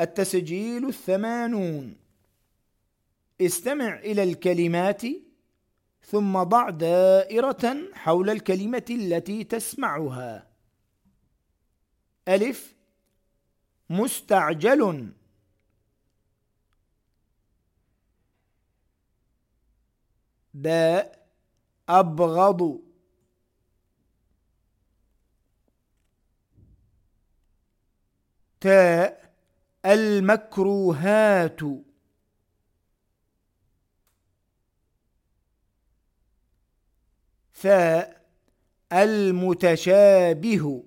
التسجيل الثمانون. استمع إلى الكلمات ثم ضع دائرة حول الكلمة التي تسمعها. ألف. مستعجل. باء. أبغض. تاء. المكروهات. ثاء المتشابه.